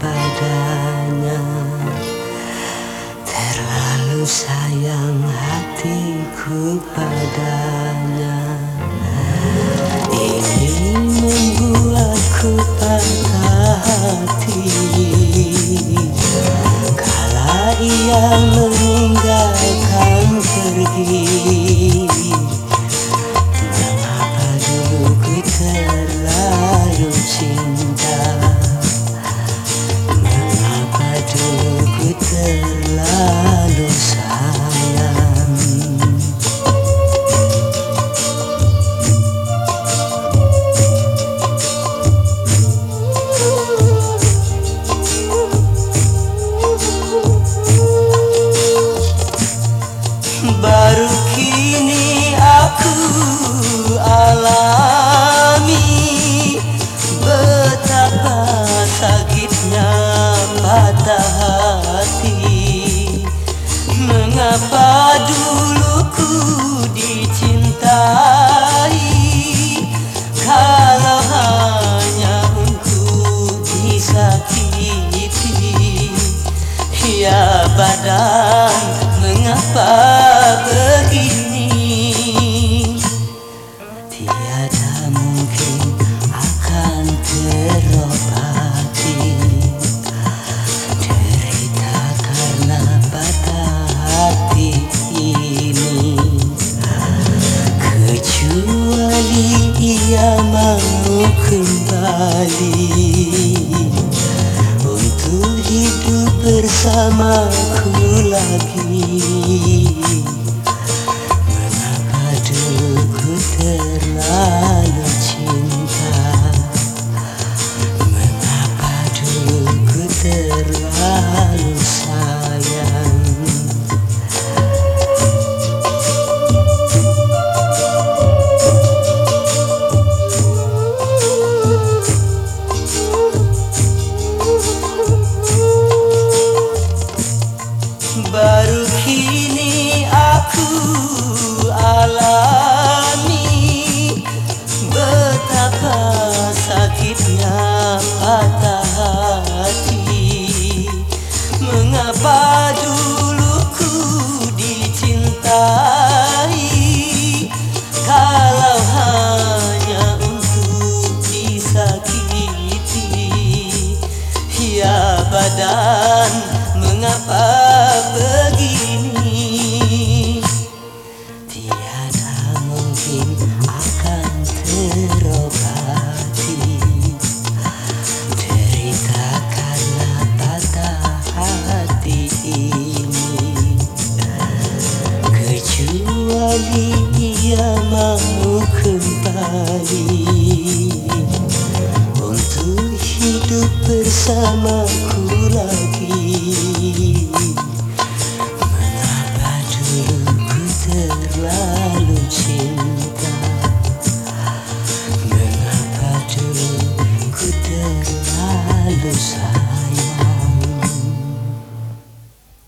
padanya. Terlalu sayang hatiku padanya. Ingin membuatku patah hati. Kala ia Badan mengapa begini? Tiada mungkin akan terobati Derita karena patah hati ini. Kecuali ia mau kembali hidup bersamaku lagi badan mengapa begini? Tiada mungkin akan terobati. Derita karena patah hati ini. Kecuali ia mau kembali. Untuk hidup bersama